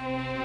you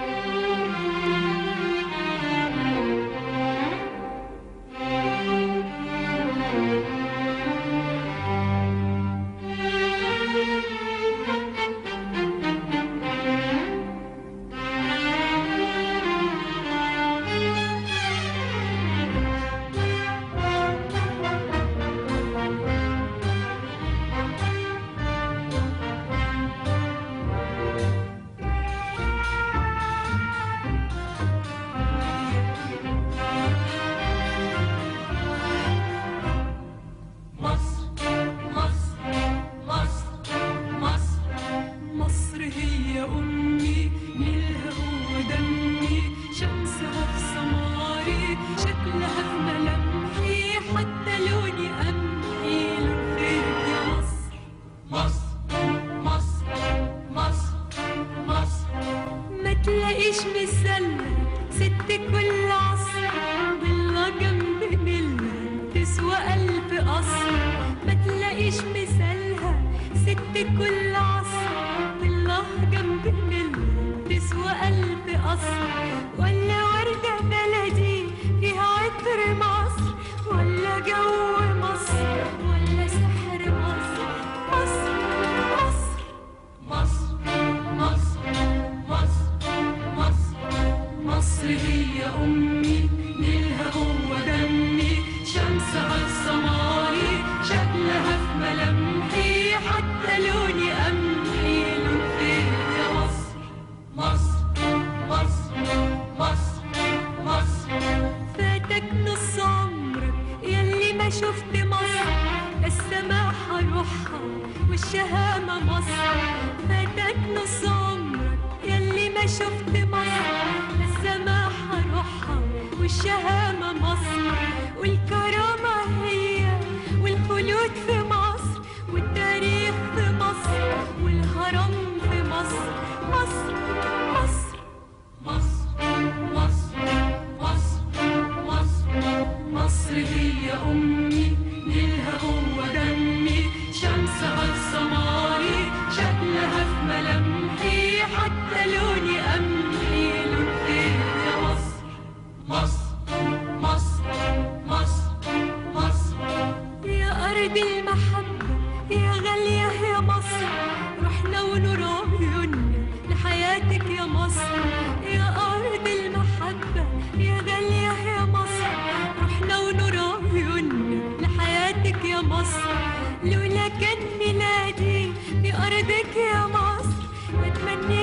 تلاقيش مسلة ست كل عصر ضلة جنب ملة تسوى ألف قصر. ما تلاقيش مثالها ست كل عصر ضلة جنب ملة تسوى ألف قصر. مصر هي أمي نيلها هو دمي شمسها السماري شكلها في ملامحي حتى لوني قمحي لون خير يا مصر مصر مصر مصر مصر. فاتك نص عمرك يلي ما شفت مصر. السماحة روحها والشهامة مصر. فاتك نص عمرك يلي ما شفت مصر. والشهامة مصر والكرامة هي والخلود في مصر والتاريخ في مصر والهرم في مصر. مصر مصر مصر مصر مصر مصر مصر هي أمي درب المحبة يا غالية يا مصر. رحنا ونرى عيوننا لحياتك يا مصر. يا أرض المحبة يا غالية يا مصر. رحنا ونرى عيوننا لحياتك يا مصر. لولا كان ميلادي في أرضك يا مصر. أتمنى